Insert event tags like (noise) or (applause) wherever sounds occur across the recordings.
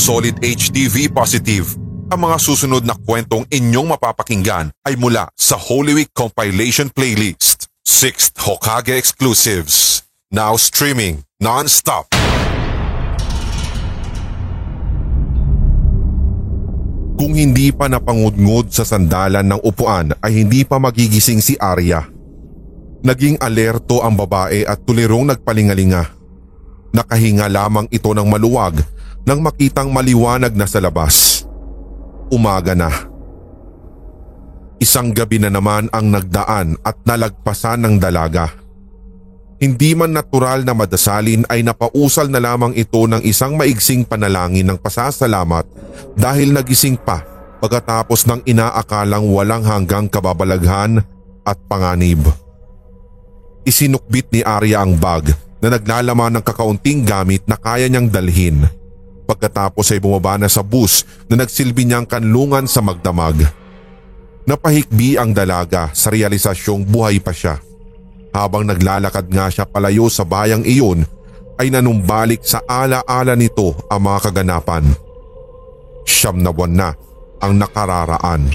solid HTV positive. Ang mga susunod na kwentong inyong mapapakinggan ay mula sa Holy Week compilation playlist. 6th Hokage exclusives. Now streaming non-stop. Kung hindi pa napangudngod sa sandalan ng upuan ay hindi pa magigising si Arya. Naging alerto ang babae at tulirong nagpalingalinga. Nakahinga lamang ito ng maluwag nang makitang maliwanag na sa labas. Umaga na. Isang gabi na naman ang nagdaan at nalagpasan ng dalaga. Hindi man natural na madasalin ay napausal na lamang ito ng isang maigsing panalangin ng pasasalamat dahil nagising pa pagkatapos ng inaakalang walang hanggang kababalaghan at panganib. Isinukbit ni Arya ang bag na naglalaman ng kakaunting gamit na kaya niyang dalhin Pagkatapos ay bumaba na sa bus na nagsilbi niyang kanlungan sa magdamag. Napahikbi ang dalaga sa realisasyong buhay pa siya. Habang naglalakad nga siya palayo sa bayang iyon ay nanumbalik sa ala-ala nito ang mga kaganapan. Siyam na buwan na ang nakararaan.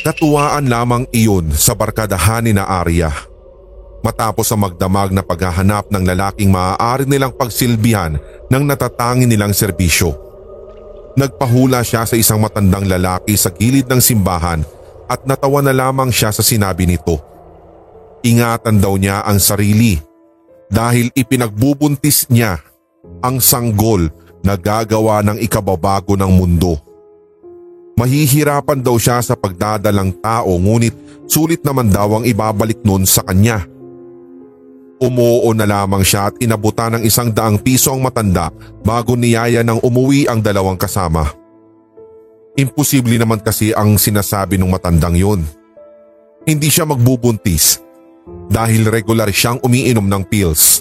Katuwaan lamang iyon sa barkadahan ni na Arya matapos ang magdamag na paghahanap ng lalaking maaari nilang pagsilbihan ng natatangi nilang serbisyo. Nagpahula siya sa isang matandang lalaki sa gilid ng simbahan at natawa na lamang siya sa sinabi nito. Ingatan daw niya ang sarili dahil ipinagbubuntis niya ang sanggol na gagawa ng ikababago ng mundo. Mahihirapan daw siya sa pagdadalang tao ngunit sulit naman daw ang ibabalik nun sa kanya. Umuo na lamang siya at inabutan ng isang daang piso ang matanda bago niyaya ng umuwi ang dalawang kasama. Imposible naman kasi ang sinasabi ng matandang yun. Hindi siya magbubuntis dahil regular siyang umiinom ng pills.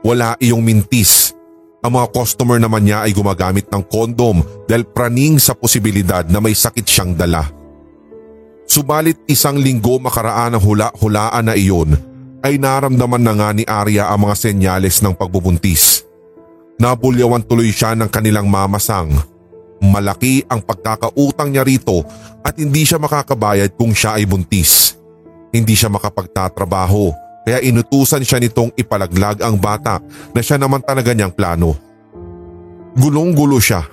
Wala iyong mintis. Ang mga customer naman niya ay gumagamit ng kondom dahil praning sa posibilidad na may sakit siyang dala. Subalit isang linggo makaraan ang hula-hulaan na iyon ay naramdaman na nga ni Arya ang mga senyales ng pagbubuntis. Nabulyawan tuloy siya ng kanilang mamasang. Malaki ang pagkakautang niya rito at hindi siya makakabayad kung siya ay buntis. Hindi siya makapagtatrabaho kaya inutusan siya nitong ipalaglag ang bata na siya naman talaga niyang plano. Gulong-gulo siya.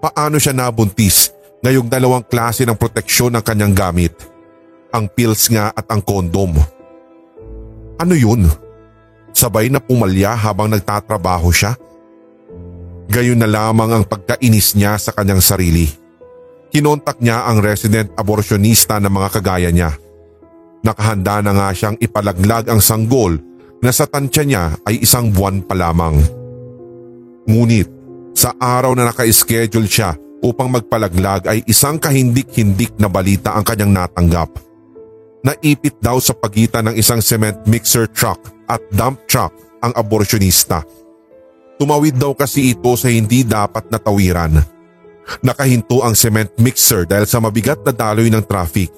Paano siya nabuntis ngayong dalawang klase ng proteksyon ng kanyang gamit? Ang pills nga at ang kondom. Ano yun? Sabay na pumalya habang nagtatrabaho siya? Gayon na lamang ang pagkainis niya sa kanyang sarili. Kinontak niya ang resident abortionista na mga kagaya niya. Nakahanda na nga siyang ipalaglag ang sanggol na sa tansya niya ay isang buwan pa lamang. Ngunit sa araw na naka-schedule siya upang magpalaglag ay isang kahindik-hindik na balita ang kanyang natanggap naipit daw sa pagitan ng isang cement mixer truck at dump truck ang aborsyonista. Tumawid daw kasi ito sa hindi dapat na tawiran. Nakahinto ang cement mixer dahil sa mabigat na daloy ng traffic.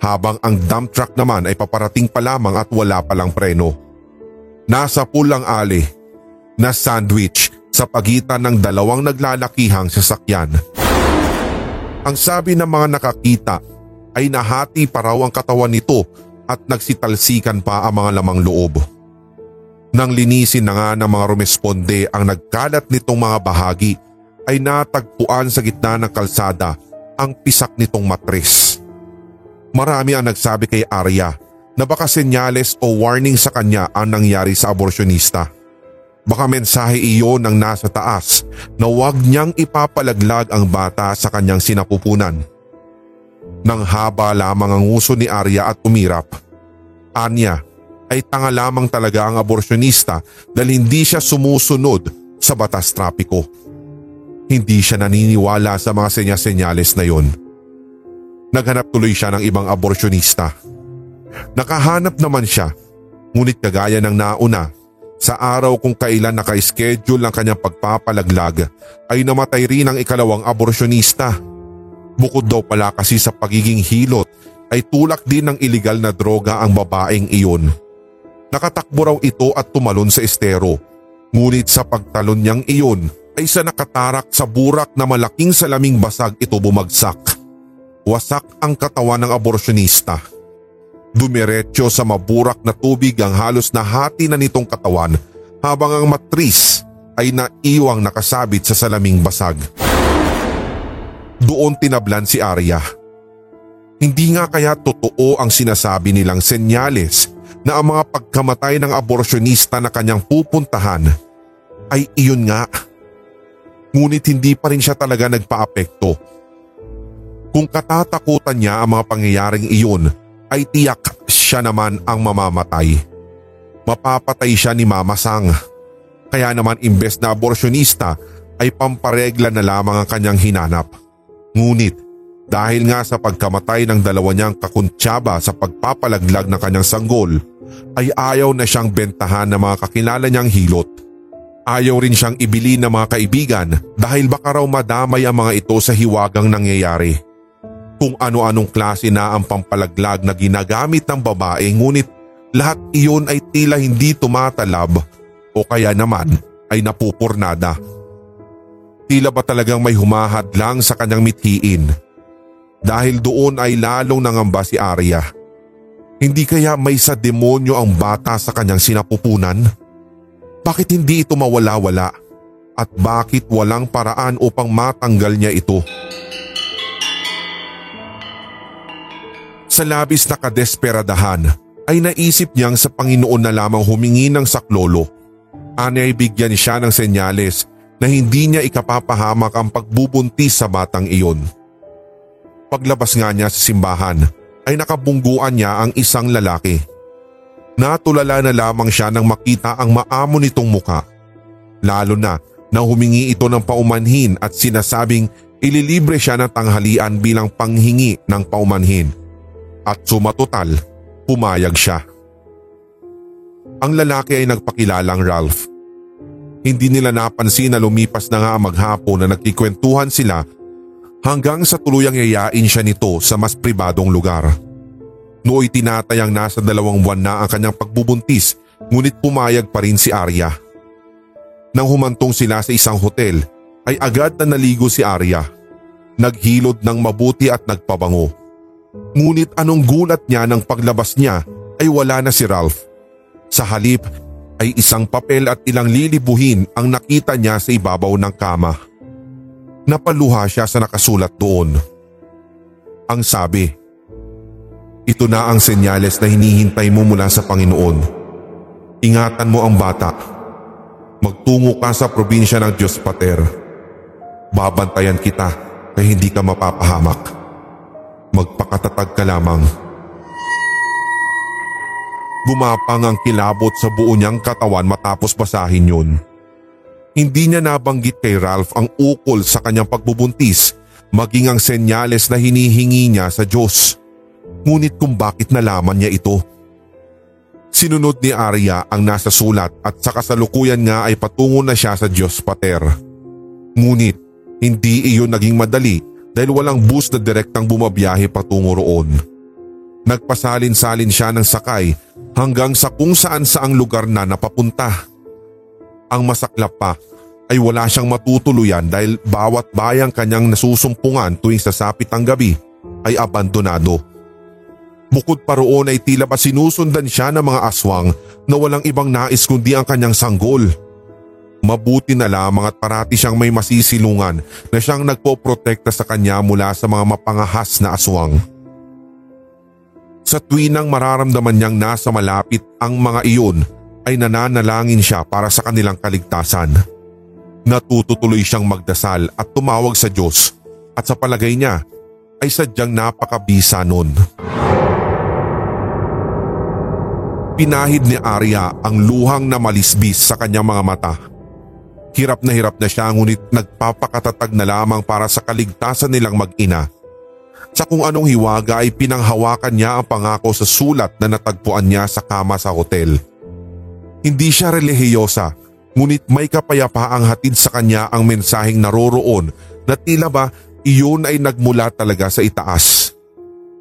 Habang ang dump truck naman ay paparating pa lamang at wala palang preno. Nasa pulang ali, na sandwich sa pagitan ng dalawang naglalakihang sasakyan. Ang sabi ng mga nakakita ay nahati pa raw ang katawan nito at nagsitalsikan pa ang mga lamang loob. Nang linisin na nga ng mga rumesponde ang nagkalat nitong mga bahagi ay natagpuan sa gitna ng kalsada ang pisak nitong matres. Marami ang nagsabi kay Arya na baka senyales o warning sa kanya ang nangyari sa aborsyonista. Baka mensahe iyon ng nasa taas na huwag niyang ipapalaglag ang bata sa kanyang sinapupunan. Nang haba lamang ang uso ni Arya at umirap. Anya ay tanga lamang talaga ang aborsyonista dahil hindi siya sumusunod sa batas trapiko. Hindi siya naniniwala sa mga senya-senyales na yon. Naghanap tuloy siya ng ibang aborsyonista. Nakahanap naman siya ngunit kagaya ng nauna sa araw kung kailan naka-schedule ang kanyang pagpapalaglag ay namatay rin ang ikalawang aborsyonista. Bukod daw pala kasi sa pagiging hilot ay tulak din ng ilegal na droga ang babaeng iyon. Nakatakbo raw ito at tumalon sa estero Ngunit sa pagtalon niyang iyon ay sa nakatarak sa burak na malaking salaming basag ito bumagsak. Wasak ang katawan ng aborsyonista. Dumiretso sa maburak na tubig ang halos na hati na nitong katawan habang ang matris ay naiwang nakasabit sa salaming basag. Doon tinablan si Arya. Hindi nga kaya totoo ang sinasabi nilang senyales na ang mga pagkamatay ng aborsyonista na kanyang pupuntahan ay iyon nga. Ngunit hindi pa rin siya talaga nagpaapekto. Kung katatakutan niya ang mga pangyayaring iyon ay tiyak siya naman ang mamamatay. Mapapatay siya ni Mama Sang. Kaya naman imbes na aborsyonista ay pamparegla na lamang ang kanyang hinanap. Ngunit dahil nga sa pagkamatay ng dalawa niyang kakuntsaba sa pagpapalaglag ng kanyang sanggol ay ayaw na siyang bentahan ng mga kakilala niyang hilot. Ayaw rin siyang ibili ng mga kaibigan dahil baka raw madamay ang mga ito sa hiwagang nangyayari. Kung ano-anong klase na ang pampalaglag na ginagamit ng babae ngunit lahat iyon ay tila hindi tumatalab o kaya naman ay napupurnada. Tila ba talagang may humahad lang sa kanyang mithiin? Dahil doon ay lalong nangamba si Arya. Hindi kaya may sa demonyo ang bata sa kanyang sinapupunan? Bakit hindi ito mawala-wala? At bakit walang paraan upang matanggal niya ito? Sa labis na kadesperadahan ay naisip niyang sa Panginoon na lamang humingi ng saklolo Ani ay bigyan siya ng senyales na hindi niya ikapapahamak ang pagbubuntis sa batang iyon. Paglabas nga niya sa simbahan ay nakabungguan niya ang isang lalaki. Natulala na lamang siya nang makita ang maamo nitong muka. Lalo na na humingi ito ng paumanhin at sinasabing ililibre siya ng tanghalian bilang panghingi ng paumanhin. At sumatotal, pumayag siya. Ang lalaki ay nagpakilalang Ralph hindi nila napansin na lumipas na nga maghapon na nagkikwentuhan sila hanggang sa tuluyang yayain siya nito sa mas pribadong lugar. Nooy tinatayang nasa dalawang buwan na ang kanyang pagbubuntis ngunit pumayag pa rin si Arya. Nang humantong sila sa isang hotel ay agad na naligo si Arya. Naghilod ng mabuti at nagpabango. Ngunit anong gulat niya nang paglabas niya ay wala na si Ralph. Sa halip ay isang papel at ilang lilibuhin ang nakita niya sa ibabaw ng kama. Napaluha siya sa nakasulat doon. Ang sabi, Ito na ang senyales na hinihintay mo mula sa Panginoon. Ingatan mo ang bata. Magtungo ka sa probinsya ng Diyos Pater. Babantayan kita kaya hindi ka mapapahamak. Magpakatatag ka lamang. Gumapang ang kilabot sa buo niyang katawan matapos basahin yun. Hindi niya nabanggit kay Ralph ang ukol sa kanyang pagbubuntis maging ang senyales na hinihingi niya sa Diyos. Ngunit kung bakit nalaman niya ito. Sinunod ni Arya ang nasa sulat at sa kasalukuyan nga ay patungo na siya sa Diyos Pater. Ngunit hindi iyon naging madali dahil walang bus na direktang bumabiyahe patungo roon. Nagpasalin-salin siya ng sakay hanggang sa kung saan saang lugar na napapunta. Ang masaklap pa ay wala siyang matutuluyan dahil bawat bayang kanyang nasusumpungan tuwing sasapit ang gabi ay abandonado. Bukod pa roon ay tila pa sinusundan siya ng mga aswang na walang ibang nais kundi ang kanyang sanggol. Mabuti na lamang at parati siyang may masisilungan na siyang nagpoprotekta sa kanya mula sa mga mapangahas na aswang. Sa tuwinang mararamdaman niyang nasa malapit ang mga iyon ay nananalangin siya para sa kanilang kaligtasan. Natututuloy siyang magdasal at tumawag sa Diyos at sa palagay niya ay sadyang napakabisa nun. Pinahid ni Arya ang luhang na malisbis sa kanyang mga mata. Hirap na hirap na siya ngunit nagpapakatatag na lamang para sa kaligtasan nilang mag-ina sa kung anong hiwaga ay pinanghawakan niya ang pangako sa sulat na natagpuan niya sa kama sa hotel. Hindi siya relihiyosa, ngunit may kapayapaang hatid sa kanya ang mensaheng naroroon na tila ba iyon ay nagmula talaga sa itaas.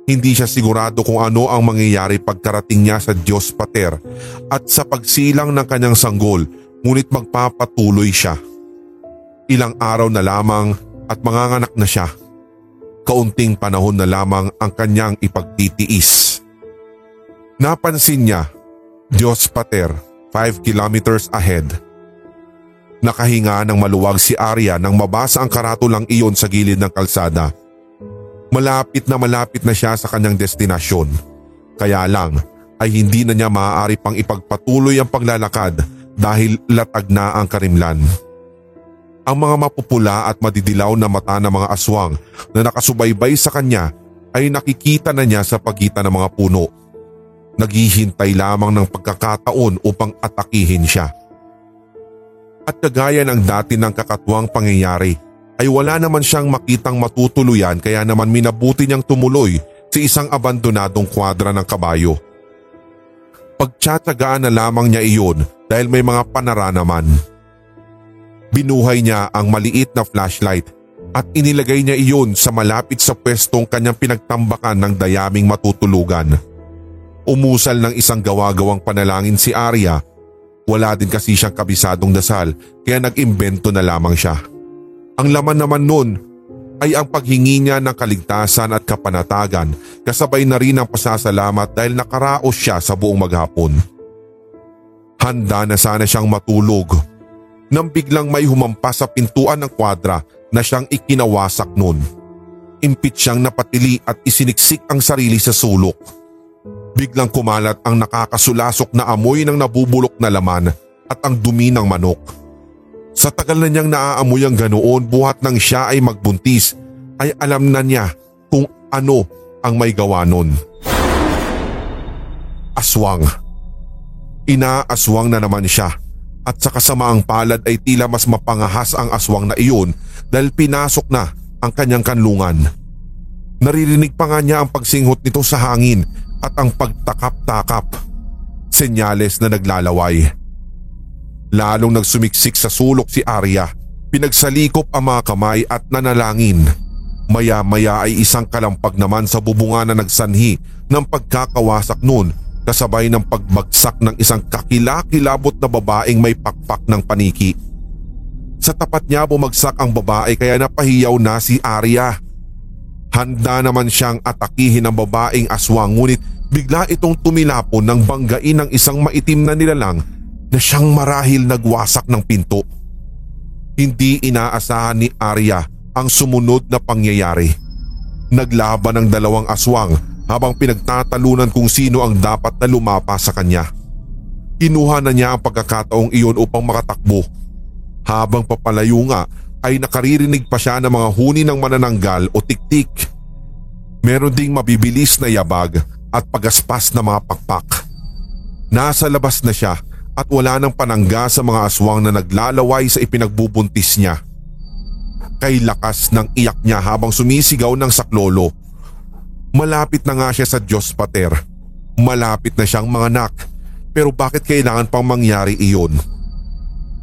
Hindi siya sigurado kung ano ang mangyayari pagkarating niya sa Diyos Pater at sa pagsilang ng kanyang sanggol ngunit magpapatuloy siya. Ilang araw na lamang at manganganak na siya. Kaunting panahon na lamang ang kanyang ipagtitiis. Napansin niya, Diyos Pater, 5 kilometers ahead. Nakahinga ng maluwag si Arya nang mabasa ang karatulang iyon sa gilid ng kalsada. Malapit na malapit na siya sa kanyang destinasyon. Kaya lang ay hindi na niya maaari pang ipagpatuloy ang paglalakad dahil latag na ang karimlan. Ang mga mapupula at madidilaw na mata ng mga aswang na nakasubaybay sa kanya ay nakikita na niya sa pagitan ng mga puno naghihintay lamang ng pagkakataon upang atakihin siya. At kagaya ng dati ng kakatuwang pangyayari ay wala naman siyang makitang matutuluyan kaya naman minabuti niyang tumuloy sa isang abandonadong kwadra ng kabayo. Pagtsatsagaan na lamang niya iyon dahil may mga panara naman. Binuhay niya ang maliit na flashlight at inilagay niya iyon sa malapit sa pwestong kanyang pinagtambakan ng dayaming matutulugan. Umusal ng isang gawa-gawang panalangin si Arya. Wala din kasi siyang kabisadong dasal kaya nag-imbento na lamang siya. Ang laman naman nun ay ang paghingi niya ng kaligtasan at kapanatagan kasabay na rin ang pasasalamat dahil nakaraos siya sa buong maghapon. Handa na sana siyang matulog nang biglang may humampas sa pintuan ng kwadra na siyang ikinawasak nun. Impit siyang napatili at isiniksik ang sarili sa sulok. Biglang kumalat ang nakakasulasok na amoy ng nabubulok na laman at ang dumi ng manok. Sa tagal na niyang naaamoy ang ganoon buhat nang siya ay magbuntis ay alam na niya kung ano ang may gawa nun. Aswang. Inaaswang na naman siya at sa kasamaang palad ay tila mas mapangahas ang aswang na iyon dahil pinasok na ang kanyang kanlungan. Naririnig pa nga niya ang pagsinghot nito sa hangin at ang pagtakap-takap. Senyales na naglalaway. Lalong nagsumiksik sa sulok si Arya. Pinagsalikop ang mga kamay at nanalangin. Maya-maya ay isang kalampag naman sa bubunga na nagsanhi ng pagkakawasak noon kasabay ng pagbagsak ng isang kakilakilabot na babaeng may pakpak ng paniki. Sa tapat niya bumagsak ang babae kaya napahiyaw na si Arya. Handa naman siyang atakihin ang babaeng aswang ngunit bigla itong tumilapon ng banggain ng isang maitim na nilalang na siyang marahil nagwasak ng pinto. Hindi inaasahan ni Arya ang sumunod na pangyayari. Naglaban ang dalawang aswang habang pinagtatalunan kung sino ang dapat na lumapa sa kanya. Kinuha na niya ang pagkakataong iyon upang makatakbo. Habang papalayo nga ay nakaririnig pa siya ng mga huni ng manananggal o tiktik. Meron ding mabibilis na yabag at pagaspas na mga pakpak. Nasa labas na siya at wala nang panangga sa mga aswang na naglalaway sa ipinagbubuntis niya. Kay lakas ng iyak niya habang sumisigaw ng saklolo. Malapit na nga siya sa Diyos Pater. Malapit na siyang manganak. Pero bakit kailangan pang mangyari iyon?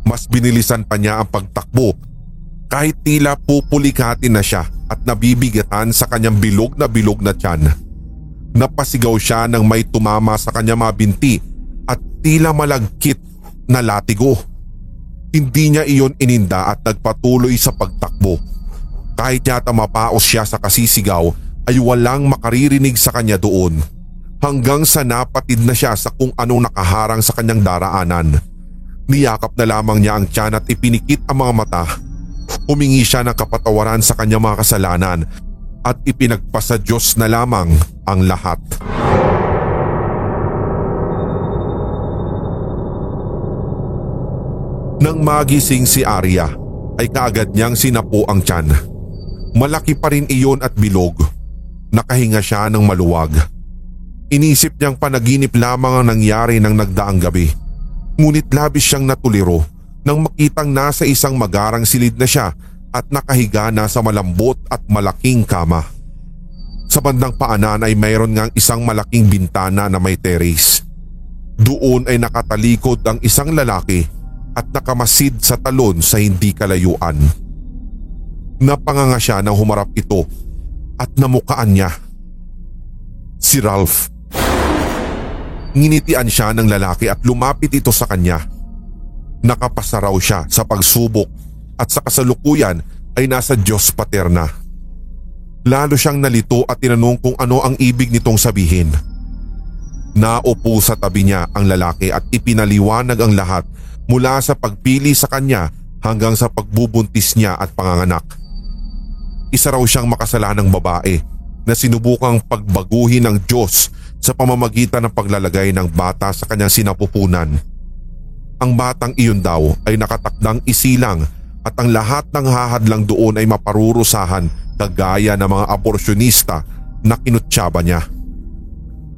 Mas binilisan pa niya ang pagtakbo kahit tila pupulikatin na siya at nabibigatan sa kanyang bilog na bilog na tiyan. Napasigaw siya nang may tumama sa kanyang mga binti at tila malagkit na latigo. Hindi niya iyon ininda at nagpatuloy sa pagtakbo. Kahit yata mapaos siya sa kasisigaw ay walang makaririnig sa kanya doon. Hanggang sa napatid na siya sa kung anong nakaharang sa kanyang daraanan. Niyakap na lamang niya ang tiyan at ipinikit ang mga mata Humingi siya ng kapatawaran sa kanyang mga kasalanan at ipinagpasa Diyos na lamang ang lahat. Nang magising si Arya ay kaagad niyang sinapo ang tiyan. Malaki pa rin iyon at bilog. Nakahinga siya ng maluwag. Inisip niyang panaginip lamang ang nangyari ng nagdaang gabi. Ngunit labis siyang natuliro nang makitang nasa isang magarang silid na siya at nakahiga na sa malambot at malaking kama. Sa bandang paanan ay mayroon ngang isang malaking bintana na may terrace. Doon ay nakatalikod ang isang lalaki at nakamasid sa talon sa hindi kalayuan. Napanganga siya nang humarap ito at namukaan niya. Si Ralph. Nginitian siya ng lalaki at lumapit ito sa kanya. Nakapasa raw siya sa pagsubok at sa kasalukuyan ay nasa Diyos paterna. Lalo siyang nalito at tinanong kung ano ang ibig nitong sabihin. Naupo sa tabi niya ang lalaki at ipinaliwanag ang lahat mula sa pagpili sa kanya hanggang sa pagbubuntis niya at panganganak. Isa raw siyang makasalanang babae na sinubukang pagbaguhin ng Diyos sa pamamagitan ng paglalagay ng bata sa kanyang sinapupunan. Ang batang iyon daw ay nakatakdang isilang at ang lahat ng hahadlang doon ay maparurusahan kagaya ng mga aborsyonista na kinutsaba niya.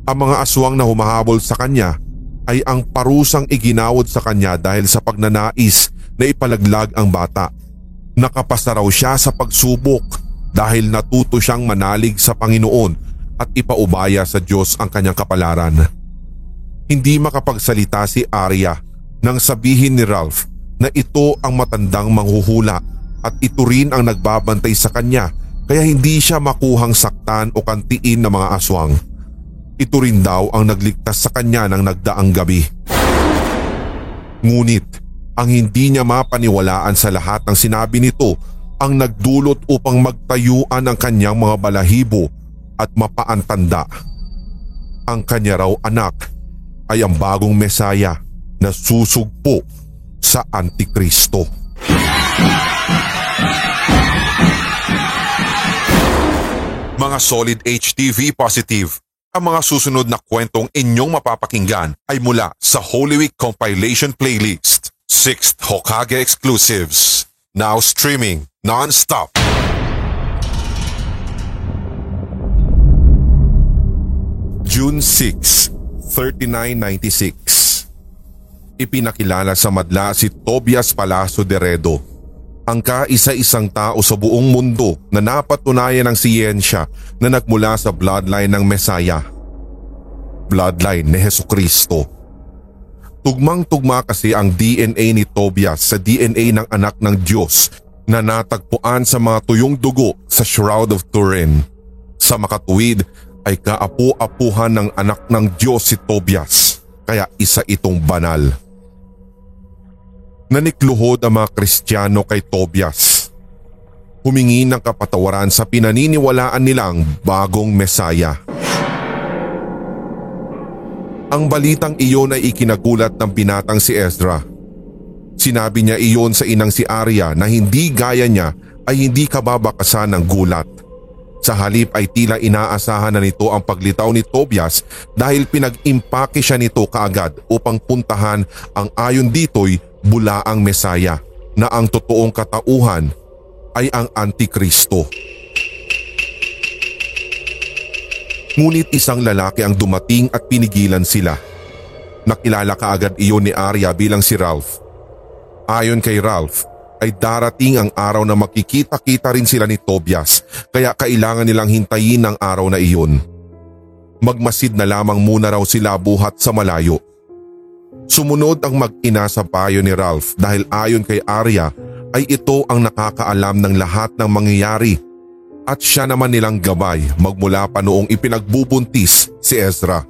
Ang mga aswang na humahabol sa kanya ay ang parusang iginawod sa kanya dahil sa pagnanais na ipalaglag ang bata. Nakapasa raw siya sa pagsubok dahil natuto siyang manalig sa Panginoon at ipaubaya sa Diyos ang kanyang kapalaran. Hindi makapagsalita si Arya nang sabihin ni Ralph na ito ang matandang manghuhula at ito rin ang nagbabantay sa kanya kaya hindi siya makuhang saktan o kantiin ng mga aswang. Ito rin daw ang nagligtas sa kanya ng nagdaang gabi. Ngunit ang hindi niya mapaniwalaan sa lahat ng sinabi nito ang nagdulot upang magtayuan ang kanyang mga balahibo at mapaantanda. Ang kanya raw anak ay ang bagong mesaya na susugpo sa Antikristo. Mga solid HTV positive ang mga susunod na kwentong inyong mapapakinggan ay mula sa Holy Week Compilation Playlist, 6th Hokage Exclusives. Now streaming non-stop. June 6, 3996 Ipinakilala sa madla si Tobias Palacio de Redo ang kaisa-isang tao sa buong mundo na napatunayan ng siyensya na nagmula sa bloodline ng Mesaya. Bloodline ni Heso Kristo. Tugmang-tugma kasi ang DNA ni Tobias sa DNA ng anak ng Diyos na natagpuan sa mga tuyong dugo sa Shroud of Turin. Sa makatuwid ay kaapu-apuhan ng anak ng Diyos si Tobias kaya isa itong banal nanikluhod ang mga Kristiyano kay Tobias. Humingi ng kapatawaran sa pinaniniwalaan nilang bagong Mesaya. Ang balitang iyon ay ikinagulat ng binatang si Ezra. Sinabi niya iyon sa inang si Arya na hindi gaya niya ay hindi kababakasan ng gulat. Sa halip ay tila inaasahan na nito ang paglitaw ni Tobias dahil pinag-impake siya nito kaagad upang puntahan ang ayon dito'y bulaang Mesaya na ang totoong katauhan ay ang Antikristo. Ngunit isang lalaki ang dumating at pinigilan sila. Nakilala kaagad iyon ni Arya bilang si Ralph. Ayon kay Ralph, ay darating ang araw na makikita-kita rin sila ni Tobias kaya kailangan nilang hintayin ang araw na iyon. Magmasid na lamang muna raw sila buhat sa malayo Sumunod ang mag-ina sa payo ni Ralph dahil ayon kay Arya ay ito ang nakakaalam ng lahat ng mangyayari at siya naman nilang gabay magmula pa noong ipinagbubuntis si Ezra.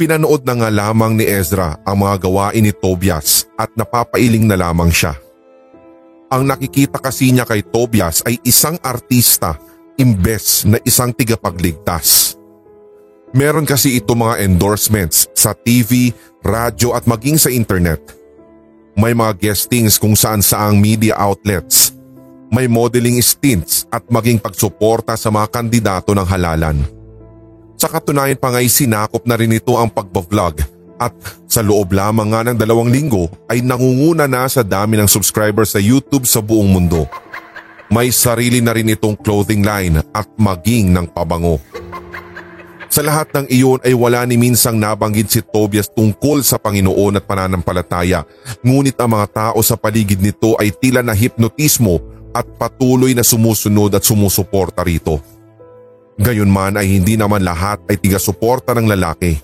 Pinanood na nga lamang ni Ezra ang mga gawain ni Tobias at napapailing na lamang siya. Ang nakikita kasi niya kay Tobias ay isang artista imbes na isang tigapagligtas. Meron kasi ito mga endorsements sa TV, radyo at maging sa internet. May mga guestings kung saan saang media outlets. May modeling stints at maging pagsuporta sa mga kandidato ng halalan. Sa katunayan pa nga'y sinakop na rin ito ang pagbablog at sa loob lamang nga ng dalawang linggo ay nangunguna na sa dami ng subscribers sa YouTube sa buong mundo. May sarili na rin itong clothing line at maging ng pabango. Sa lahat ng iyon ay wala ni minsang nabanggit si Tobias tungkol sa Panginoon at pananampalataya. Ngunit ang mga tao sa paligid nito ay tila na hipnotismo at patuloy na sumusunod at sumusuporta rito. Gayunman ay hindi naman lahat ay tiga-suporta ng lalaki.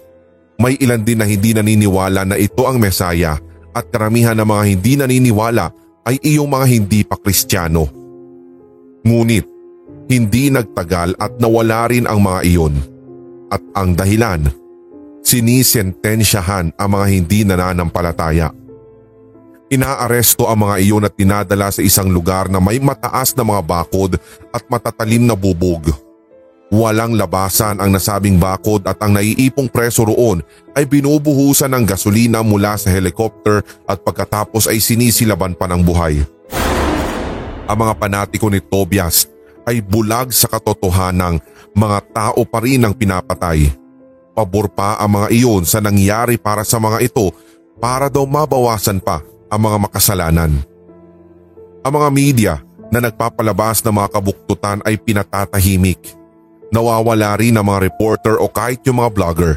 May ilan din na hindi naniniwala na ito ang Mesaya at karamihan ng mga hindi naniniwala ay iyong mga hindi pa Kristiyano. Ngunit, hindi nagtagal at nawala rin ang mga iyon at ang dahilan, sinisentensyahan ang mga hindi nananampalataya. Inaaresto ang mga iyon at tinadala sa isang lugar na may mataas na mga bakod at matatalim na bubog. Walang labasan ang nasabing bakod at ang naiipong preso roon ay binubuhusan ng gasolina mula sa helicopter at pagkatapos ay sinisilaban pa ng buhay. Ang mga panatiko ni Tobias ay bulag sa katotohanang mga tao pa rin ang pinapatay. Pabor pa ang mga iyon sa nangyari para sa mga ito para daw mabawasan pa ang mga makasalanan. Ang mga media na nagpapalabas ng mga kabuktutan ay pinatatahimik Nawawala rin ang mga reporter o kahit yung mga vlogger.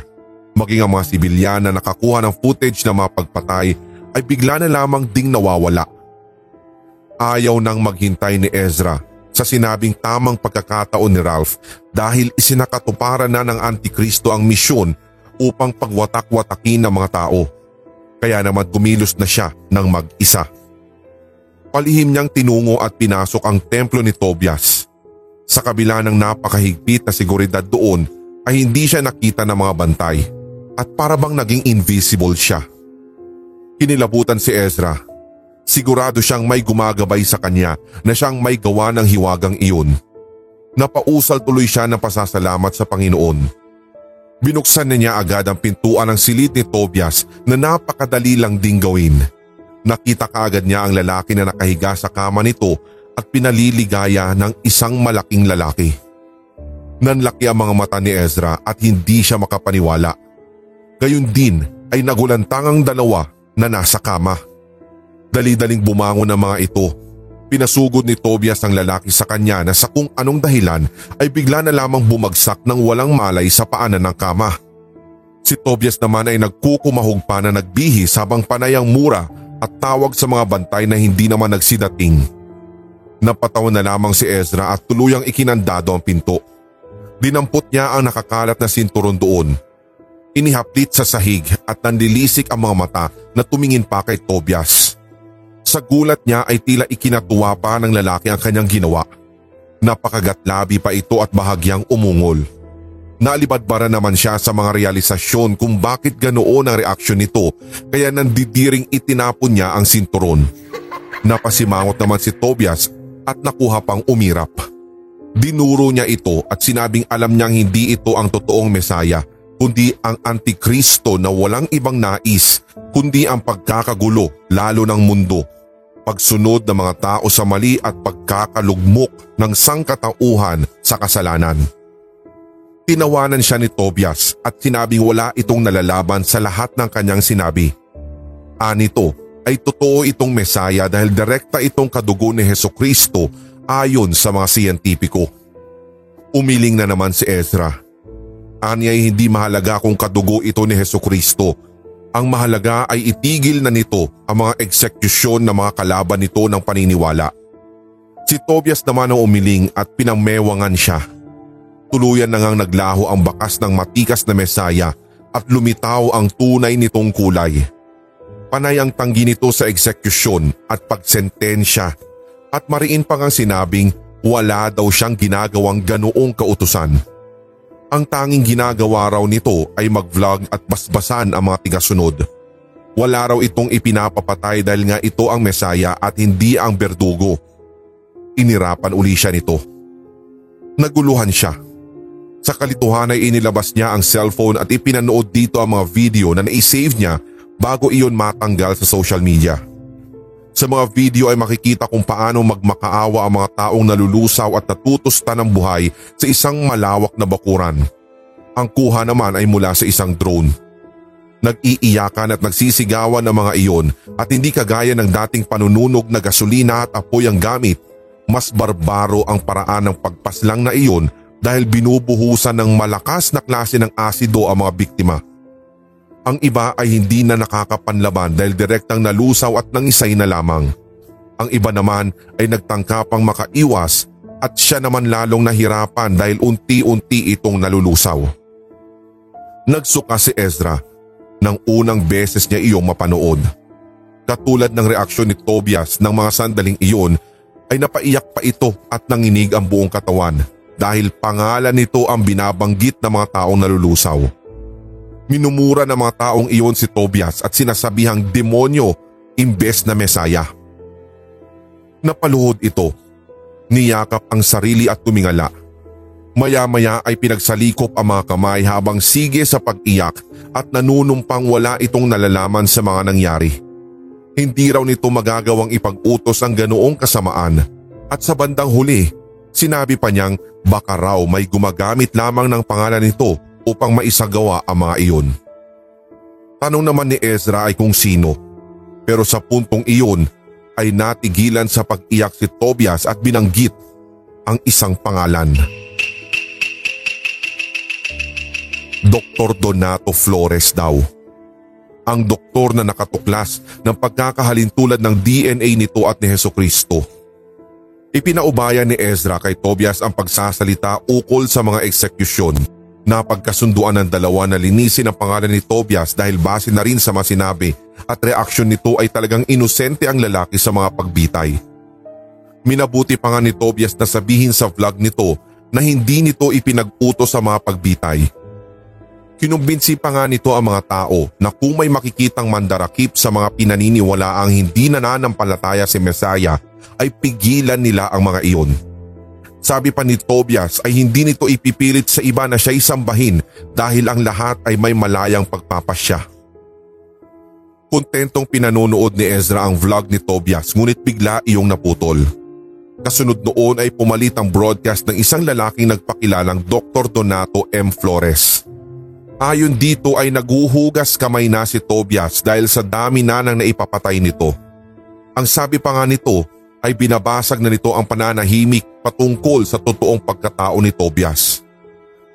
Maging ang mga sibilyan na nakakuha ng footage ng mga pagpatay ay bigla na lamang ding nawawala. Ayaw nang maghintay ni Ezra sa sinabing tamang pagkakataon ni Ralph dahil isinakatuparan na ng Antikristo ang misyon upang pagwatak-watakin ng mga tao. Kaya naman gumilos na siya ng mag-isa. Palihim niyang tinungo at pinasok ang templo ni Tobias sa kabila ng napakahigpit na seguridad doon ay hindi siya nakita ng mga bantay at para bang naging invisible siya. Kinilabutan si Ezra. Sigurado siyang may gumagabay sa kanya na siyang may gawa ng hiwagang iyon. Napausal tuloy siya ng pasasalamat sa Panginoon. Binuksan na niya agad ang pintuan ng silid ni Tobias na napakadali lang ding gawin. Nakita kaagad niya ang lalaki na nakahiga sa kama nito at pinaliligaya ng isang malaking lalaki. Nanlaki ang mga mata ni Ezra at hindi siya makapaniwala. Gayun din ay nagulantang ang dalawa na nasa kama. Dali-daling bumangon ang mga ito. Pinasugod ni Tobias ang lalaki sa kanya na sa kung anong dahilan ay bigla na lamang bumagsak ng walang malay sa paanan ng kama. Si Tobias naman ay nagkukumahog pa na nagbihis habang panayang mura at tawag sa mga bantay na hindi naman nagsidating. Napatawan na lamang si Ezra at tuluyang ikinandado ang pinto. Dinampot niya ang nakakalat na sinturon doon. Inihaplit sa sahig at nanlilisik ang mga mata na tumingin pa kay Tobias. Sa gulat niya ay tila ikinatuwa pa ng lalaki ang kanyang ginawa. Napakagatlabi pa ito at bahagyang umungol. Naalibadbara naman siya sa mga realisasyon kung bakit ganoon ang reaksyon nito kaya nandidiring itinapon niya ang sinturon. Napasimangot naman si Tobias at nakuha pang umirap. Dinuro niya ito at sinabing alam niyang hindi ito ang totoong Mesaya kundi ang Antikristo na walang ibang nais kundi ang pagkakagulo lalo ng mundo, pagsunod ng mga tao sa mali at pagkakalugmok ng sangkatauhan sa kasalanan. Tinawanan siya ni Tobias at sinabing wala itong nalalaban sa lahat ng kanyang sinabi. Anito, ay totoo itong Mesaya dahil direkta itong kadugo ni Heso Kristo ayon sa mga siyentipiko. Umiling na naman si Ezra. Anya ay hindi mahalaga kung kadugo ito ni Heso Kristo. Ang mahalaga ay itigil na nito ang mga eksekusyon ng mga kalaban nito ng paniniwala. Si Tobias naman ang umiling at pinangmewangan siya. Tuluyan na ngang naglaho ang bakas ng matikas na mesaya at lumitaw ang tunay nitong kulay. Panay ang tanggi nito sa eksekusyon at pagsentensya at mariin pa ngang sinabing wala daw siyang ginagawang ganoong kautusan. Ang tanging ginagawa raw nito ay mag-vlog at basbasan ang mga tigasunod. Wala raw itong ipinapapatay dahil nga ito ang mesaya at hindi ang berdugo. Inirapan uli siya nito. Naguluhan siya. Sa kalituhan ay inilabas niya ang cellphone at ipinanood dito ang mga video na naisave niya bago iyon matanggal sa social media. Sa mga video ay makikita kung paano magmakaawa ang mga taong nalulusaw at natutusta ng buhay sa isang malawak na bakuran. Ang kuha naman ay mula sa isang drone. Nag-iiyakan at nagsisigawan ng mga iyon at hindi kagaya ng dating panununog na gasolina at apoy ang gamit, mas barbaro ang paraan ng pagpaslang na iyon dahil binubuhusan ng malakas na klase ng asido ang mga biktima. Ang iba ay hindi na nakakapanlaban dahil direktang nalusaw at nangisay na lamang. Ang iba naman ay nagtangkapang makaiwas at siya naman lalong nahirapan dahil unti-unti itong nalulusaw. Nagsuka si Ezra nang unang beses niya iyong mapanood. Katulad ng reaksyon ni Tobias ng mga sandaling iyon ay napaiyak pa ito at nanginig ang buong katawan dahil pangalan nito ang binabanggit ng mga taong nalulusaw. Minumura ng mga taong iyon si Tobias at sinasabihang demonyo, imbes na mesaya. Napaluhod ito, niyakap ang sarili at tumingala. Maya-maya ay pinagsalikop ang mga kamay habang sige sa pag-iyak at nanunumpang wala itong nalalaman sa mga nangyari. Hindi raw nito magagawang ipag-utos ang ganoong kasamaan at sa bandang huli, sinabi pa niyang baka raw may gumagamit lamang ng pangalan nito upang maisagawa ang mga iyon. Tanong naman ni Ezra ay kung sino pero sa puntong iyon ay natigilan sa pag-iyak si Tobias at binanggit ang isang pangalan. Dr. Donato Flores daw. Ang doktor na nakatuklas ng pagkakahalintulad ng DNA nito at ni Heso Kristo. Ipinaubaya ni Ezra kay Tobias ang pagsasalita ukol sa mga eksekusyon. Napagkasunduan ng dalawa na linisin ang pangalan ni Tobias dahil base na rin sa masinabi at reaksyon nito ay talagang inosente ang lalaki sa mga pagbitay. Minabuti pa nga ni Tobias na sabihin sa vlog nito na hindi nito ipinag-utos sa mga pagbitay. Kinumbinsi pa nga nito ang mga tao na kung may makikitang mandarakip sa mga pinaniniwalaang hindi nananampalataya si Mesaya ay pigilan nila ang mga iyon. Sabi pa ni Tobias ay hindi nito ipipilit sa iba na siya isambahin dahil ang lahat ay may malayang pagpapasya. Kontentong pinanonood ni Ezra ang vlog ni Tobias ngunit bigla iyong naputol. Kasunod noon ay pumalit ang broadcast ng isang lalaking nagpakilalang Dr. Donato M. Flores. Ayon dito ay naguhugas kamay na si Tobias dahil sa dami na nang naipapatay nito. Ang sabi pa nga nito ay binabasag na nito ang pananahimik patungkol sa totoong pagkatao ni Tobias.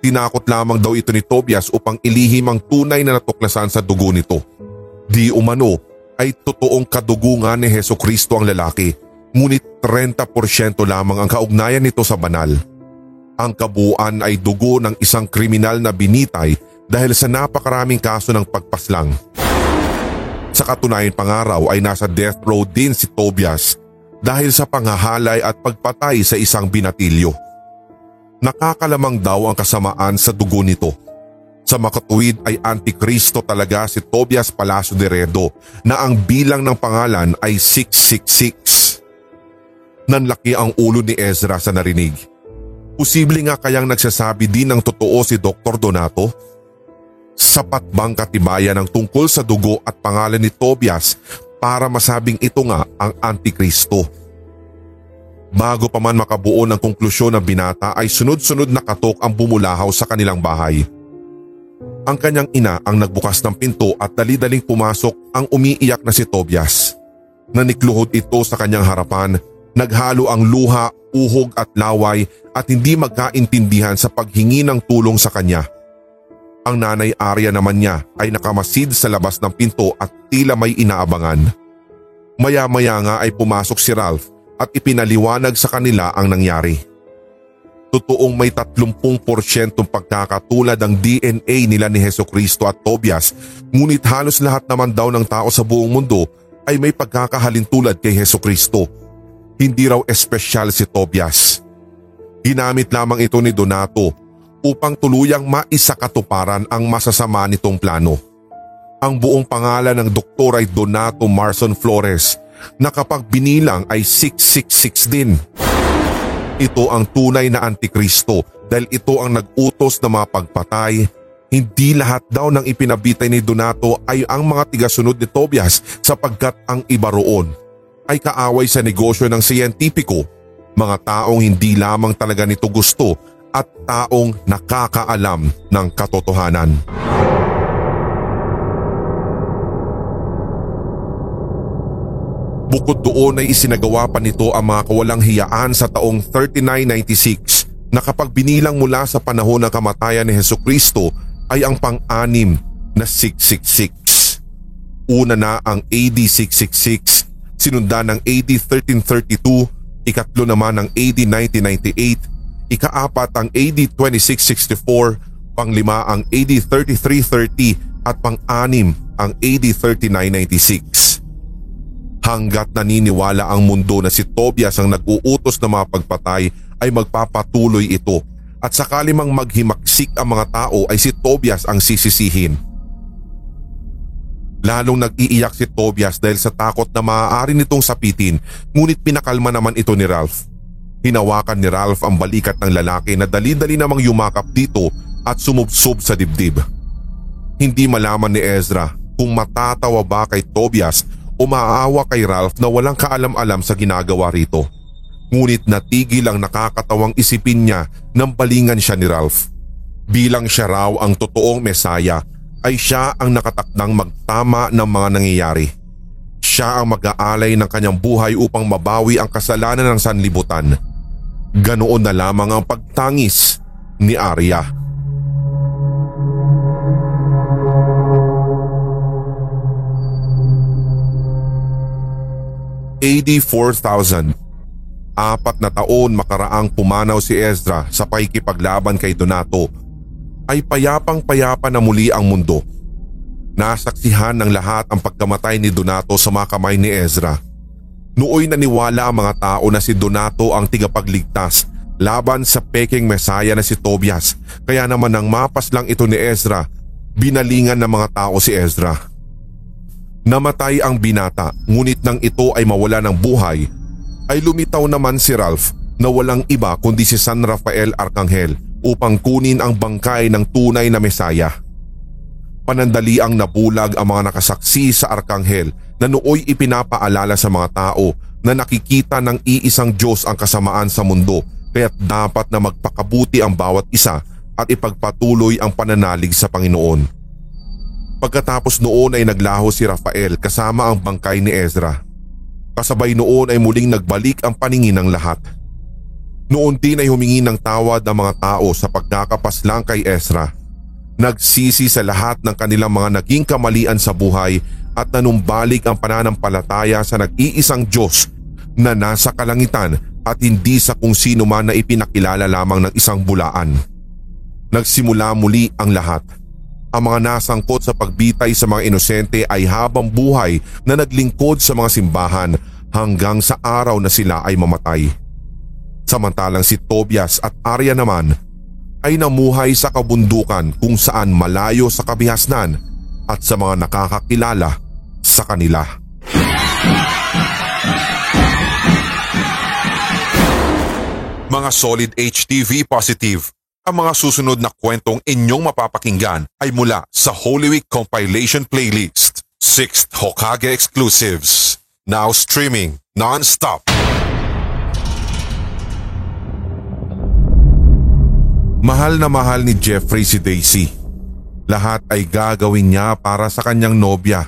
Tinakot lamang daw ito ni Tobias upang ilihim ang tunay na natuklasan sa dugo nito. Di umano ay totoong kadugungan ni Heso Kristo ang lalaki ngunit 30% lamang ang kaugnayan nito sa banal. Ang kabuuan ay dugo ng isang kriminal na binitay dahil sa napakaraming kaso ng pagpaslang. Sa katunayan pangaraw ay nasa death row din si Tobias dahil sa panghahalay at pagpatay sa isang binatilyo. Nakakalamang daw ang kasamaan sa dugo nito. Sa makatuwid ay antikristo talaga si Tobias Palacio de Redo na ang bilang ng pangalan ay 666. Nanlaki ang ulo ni Ezra sa narinig. Posible nga kayang nagsasabi din ng totoo si Dr. Donato? Sapat bang katibayan ang tungkol sa dugo at pangalan ni Tobias para masabing ito nga ang Antikristo? Bago pa man makabuo ng konklusyon ng binata ay sunod-sunod na katok ang bumulahaw sa kanilang bahay. Ang kanyang ina ang nagbukas ng pinto at dali-daling pumasok ang umiiyak na si Tobias. Nanikluhod ito sa kanyang harapan, naghalo ang luha, uhog at laway at hindi magkaintindihan sa paghingi ng tulong sa kanya. Ang nanay Arya naman niya ay nakamasid sa labas ng pinto at tila may inaabangan. Maya-maya nga ay pumasok si Ralph at ipinaliwanag sa kanila ang nangyari. Totoong may 30% pagkakatulad ang DNA nila ni Heso Kristo at Tobias ngunit halos lahat naman daw ng tao sa buong mundo ay may pagkakahalintulad kay Heso Kristo. Hindi raw espesyal si Tobias. Ginamit lamang ito ni Donato upang tuluyang maisakatuparan ang masasama nitong plano. Ang buong pangalan ng doktor ay Donato Marson Flores na kapag binilang ay 666 din. Ito ang tunay na antikristo dahil ito ang nag-utos na mga pagpatay. Hindi lahat daw ng ipinabitay ni Donato ay ang mga tigasunod ni Tobias sapagkat ang iba roon ay kaaway sa negosyo ng siyentipiko, mga taong hindi lamang talaga nito gusto at taong nakakaalam ng katotohanan. Bukod doon ay isinagawa pa nito ang mga kawalang hiyaan sa taong 3996 na kapag binilang mula sa panahon ng kamatayan ni Heso Kristo ay ang pang-anim na 666. Una na ang AD 666, sinundan ng AD 1332, ikatlo naman ng AD 1998 ikaapat ang AD 2664, panglima ang AD 3330 at pang-anim ang AD 3996. Hanggat naniniwala ang mundo na si Tobias ang nag-uutos ng mga pagpatay ay magpapatuloy ito at sakali mang maghimaksik ang mga tao ay si Tobias ang sisisihin. Lalong nag-iiyak si Tobias dahil sa takot na maaari nitong sapitin ngunit pinakalma naman ito ni Ralph. Hinawakan ni Ralph ang balikat ng lalaki na dali-dali namang yumakap dito at sumubsob sa dibdib. Hindi malaman ni Ezra kung matatawa ba kay Tobias o maaawa kay Ralph na walang kaalam-alam sa ginagawa rito. Ngunit natigil ang nakakatawang isipin niya nang balingan siya ni Ralph. Bilang siya raw ang totoong mesaya ay siya ang nakatakdang magtama ng mga nangyayari. Siya ang mag-aalay ng kanyang buhay upang mabawi ang kasalanan ng sanlibutan. Ganoon na lamang ang pagtangis ni Arya. AD 4000 Apat na taon makaraang pumanaw si Ezra sa paikipaglaban kay Donato ay payapang-payapa na muli ang mundo. Nasaksihan ng lahat ang pagkamatay ni Donato sa mga kamay ni Ezra. Nooy naniwala ang mga tao na si Donato ang tigapagligtas laban sa peking mesaya na si Tobias kaya naman nang mapas lang ito ni Ezra, binalingan ng mga tao si Ezra. Namatay ang binata ngunit nang ito ay mawala ng buhay ay lumitaw naman si Ralph na walang iba kundi si San Rafael Arcangel upang kunin ang bangkay ng tunay na mesaya. Panandali ang nabulag ang mga nakasaksi sa Arkanghel na nooy ipinapaalala sa mga tao na nakikita ng iisang Diyos ang kasamaan sa mundo kaya't dapat na magpakabuti ang bawat isa at ipagpatuloy ang pananalig sa Panginoon. Pagkatapos noon ay naglaho si Rafael kasama ang bangkay ni Ezra. Kasabay noon ay muling nagbalik ang paningin ng lahat. Noon din ay humingi ng tawad ang mga tao sa pagkakapaslang kay Ezra. Nagsisi sa lahat ng kanilang mga naging kamalian sa buhay at nanumbalik ang pananampalataya sa nag-iisang Diyos na nasa kalangitan at hindi sa kung sino man na ipinakilala lamang ng isang bulaan. Nagsimula muli ang lahat. Ang mga nasangkot sa pagbitay sa mga inosente ay habang buhay na naglingkod sa mga simbahan hanggang sa araw na sila ay mamatay. Samantalang si Tobias at Arya naman ay namuhay sa kabundukan kung saan malayo sa kabihasnan at sa mga nakakakilala sa kanila. Mga solid HTV positive, ang mga susunod na kwentong inyong mapapakinggan ay mula sa Holy Week Compilation Playlist, 6th Hokage Exclusives, now streaming non-stop. Mahal na mahal ni Jeffrey si Daisy. Lahat ay gagawin niya para sa kanyang nobya.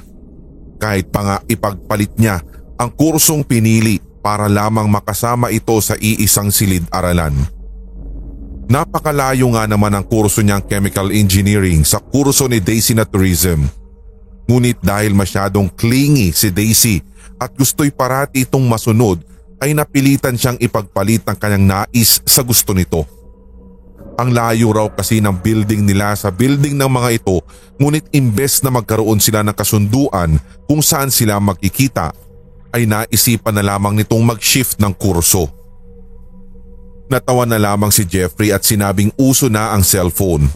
Kahit pa nga ipagpalit niya ang kursong pinili para lamang makasama ito sa iisang silid-aralan. Napakalayo nga naman ang kurso niyang chemical engineering sa kurso ni Daisy na tourism. Ngunit dahil masyadong clingy si Daisy at gusto'y parati itong masunod ay napilitan siyang ipagpalit ang kanyang nais sa gusto nito. Ang layo raw kasi ng building nila sa building ng mga ito ngunit imbes na magkaroon sila ng kasunduan kung saan sila magkikita ay naisipan na lamang nitong mag-shift ng kurso. Natawa na lamang si Jeffrey at sinabing uso na ang cellphone.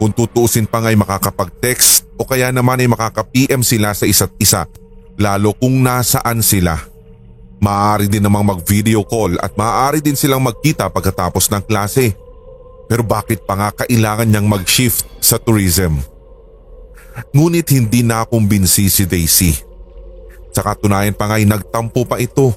Kung tutusin pa nga'y makakapag-text o kaya naman ay makaka-PM sila sa isa't isa lalo kung nasaan sila. Maaari din namang mag-video call at maaari din silang magkita pagkatapos ng klase. Pero bakit pa nga kailangan niyang mag-shift sa tourism? Ngunit hindi na kumbinsi si Daisy. Sa katunayan pa nga'y nagtampo pa ito.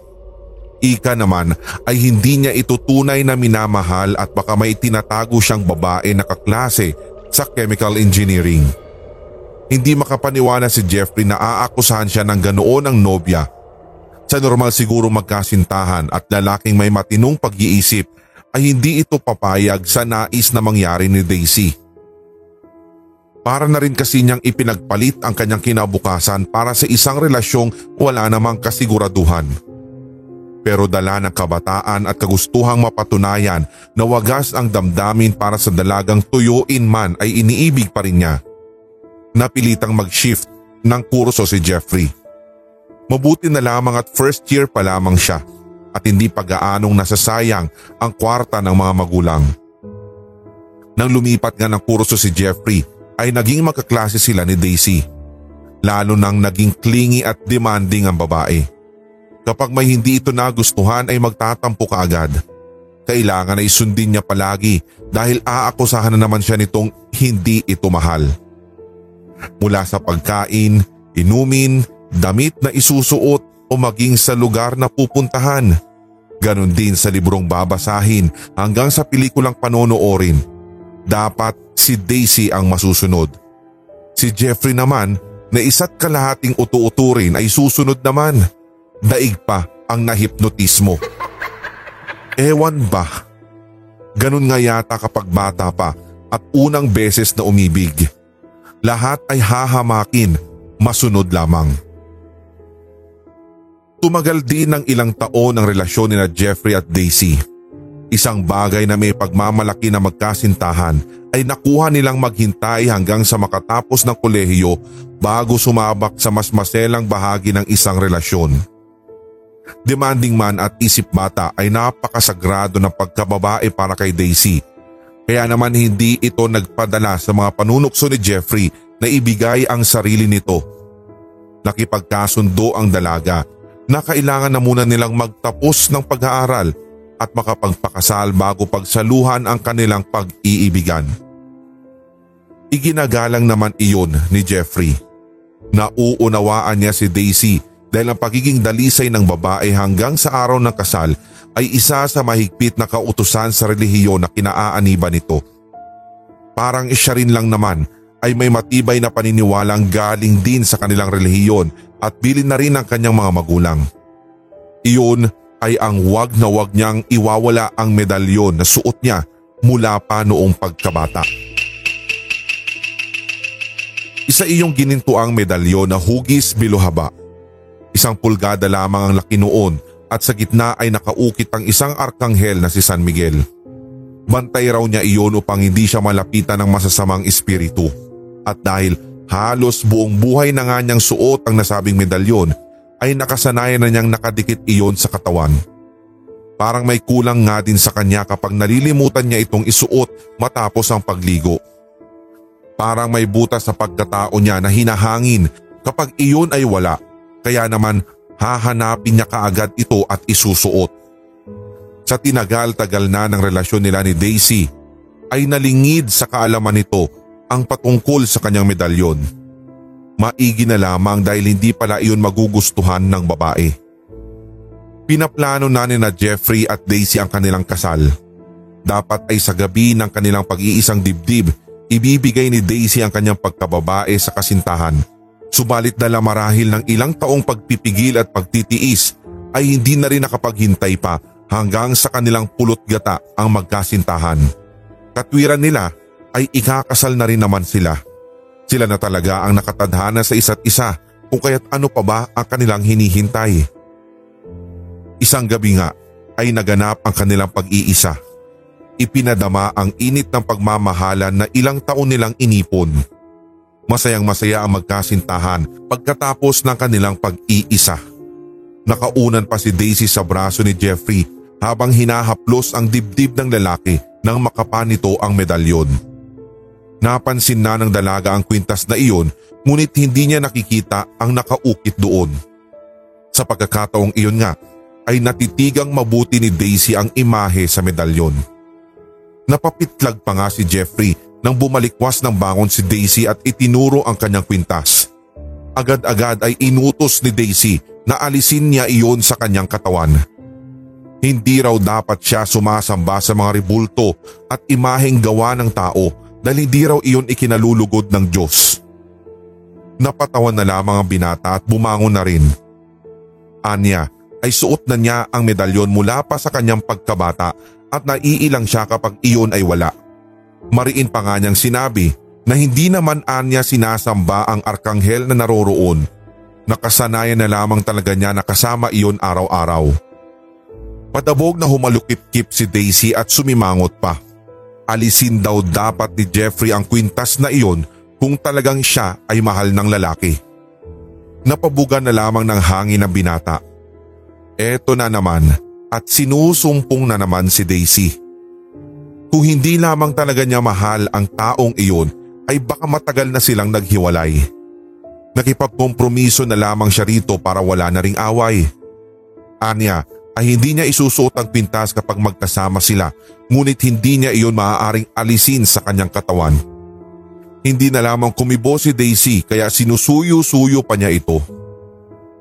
Ika naman ay hindi niya ito tunay na minamahal at baka may tinatago siyang babae na kaklase sa chemical engineering. Hindi makapaniwala si Jeffrey na aakusahan siya ng ganoon ang nobya. Sa normal siguro magkasintahan at lalaking may matinong pag-iisip ay hindi ito papayag sa nais na mangyari ni Daisy. Para na rin kasi niyang ipinagpalit ang kanyang kinabukasan para sa isang relasyong wala namang kasiguraduhan. Pero dala ng kabataan at kagustuhang mapatunayan na wagas ang damdamin para sa dalagang tuyuin man ay iniibig pa rin niya. Napilitang mag-shift ng kurso si Jeffrey. Mabuti na lamang at first year pa lamang siya at hindi pag-aanong nasasayang ang kwarta ng mga magulang. Nang lumipat nga ng kurso si Jeffrey ay naging magkaklase sila ni Daisy. lalo nang naging clingy at demanding ang babae. Kapag may hindi ito nagustuhan ay magtatampo ka agad. Kailangan ay sundin niya palagi dahil aakusahan na naman siya nitong hindi ito mahal. Mula sa pagkain, inumin, damit na isusuot o maging sa lugar na pupuntahan. Ganon din sa librong babasahin hanggang sa pelikulang panonoorin. Dapat si Daisy ang masusunod. Si Jeffrey naman na isa't kalahating utu-uturin ay susunod naman. Daig pa ang nahipnotismo. Ewan ba? Ganun nga yata kapag bata pa at unang beses na umibig. Lahat ay hahamakin, masunod lamang. Tumagal din ng ilang taon ang relasyon ni na Jeffrey at Daisy. Isang bagay na may pagmamalaki na magkasintahan ay nakuha nilang maghintay hanggang sa makatapos ng kolehiyo bago sumabak sa mas maselang bahagi ng isang relasyon. Demanding man at isip bata ay napakasagrado ng pagkababae para kay Daisy. Kaya naman hindi ito nagpadala sa mga panunukso ni Jeffrey na ibigay ang sarili nito. Nakipagkasundo ang dalaga na kailangan na muna nilang magtapos ng pag-aaral at makapagpakasal bago pagsaluhan ang kanilang pag-iibigan. Iginagalang naman iyon ni Jeffrey. Nauunawaan niya si Daisy dahil ang pagiging dalisay ng babae hanggang sa araw ng kasal ay isa sa mahigpit na kautusan sa relihiyon na kinaaaniba nito. Parang siya rin lang naman ay may matibay na paniniwalang galing din sa kanilang relihiyon at bilin na rin ng kanyang mga magulang. Iyon ay ang wag na wag niyang iwawala ang medalyon na suot niya mula pa noong pagkabata. Isa iyong ginintuang medalyon na hugis biluhaba Isang pulgada lamang ang laki noon at sa gitna ay nakaukit ang isang arkanghel na si San Miguel. Bantay raw niya iyon upang hindi siya malapitan ng masasamang espiritu. At dahil halos buong buhay na nga niyang suot ang nasabing medalyon, ay nakasanayan na niyang nakadikit iyon sa katawan. Parang may kulang nga din sa kanya kapag nalilimutan niya itong isuot matapos ang pagligo. Parang may butas sa pagkatao niya na hinahangin kapag iyon ay wala kaya naman hahanapin niya kaagad ito at isusuot. Sa tinagal-tagal na ng relasyon nila ni Daisy ay nalingid sa kaalaman nito ang patungkol sa kanyang medalyon. Maigi na lamang dahil hindi pala iyon magugustuhan ng babae. Pinaplano na ni na Jeffrey at Daisy ang kanilang kasal. Dapat ay sa gabi ng kanilang pag-iisang dibdib, ibibigay ni Daisy ang kanyang pagkababae sa kasintahan Subalit dala marahil ng ilang taong pagpipigil at pagtitiis ay hindi na rin nakapaghintay pa hanggang sa kanilang pulot gata ang magkasintahan. Katwiran nila ay ikakasal na rin naman sila. Sila na talaga ang nakatadhana sa isa't isa kung kaya't ano pa ba ang kanilang hinihintay. Isang gabi nga ay naganap ang kanilang pag-iisa. Ipinadama ang init ng pagmamahalan na ilang taon nilang inipon. Masayang masaya ang magkasintahan pagkatapos ng kanilang pag-iisa. Nakaunan pa si Daisy sa braso ni Jeffrey habang hinahaplos ang dibdib ng lalaki nang makapa nito ang medalyon. Napansin na ng dalaga ang kwintas na iyon ngunit hindi niya nakikita ang nakaukit doon. Sa pagkakataong iyon nga ay natitigang mabuti ni Daisy ang imahe sa medalyon. Napapitlag pa nga si Jeffrey nang bumalikwas ng bangon si Daisy at itinuro ang kanyang kwintas. Agad-agad ay inutos ni Daisy na alisin niya iyon sa kanyang katawan. Hindi raw dapat siya sumasamba sa mga ribulto at imaheng gawa ng tao dahil hindi raw iyon ikinalulugod ng Diyos. Napatawan na lamang ang binata at bumangon na rin. Anya ay suot na niya ang medalyon mula pa sa kanyang pagkabata at naiilang siya kapag iyon ay wala. Mariin pa nga niyang sinabi na hindi naman anya sinasamba ang arkanghel na naroroon. Nakasanayan na lamang talaga niya na kasama iyon araw-araw. Patabog na humalukip-kip si Daisy at sumimangot pa. Alisin daw dapat ni Jeffrey ang kwintas na iyon kung talagang siya ay mahal ng lalaki. Napabugan na lamang ng hangin ang binata. Eto na naman at sinusumpong na naman si Daisy. Kung hindi lamang talaga niya mahal ang taong iyon ay baka matagal na silang naghiwalay. Nakipagkompromiso na lamang siya rito para wala na ring away. Anya ay hindi niya isusuot ang pintas kapag magkasama sila ngunit hindi niya iyon maaaring alisin sa kanyang katawan. Hindi na lamang kumibo si Daisy kaya sinusuyo-suyo pa niya ito.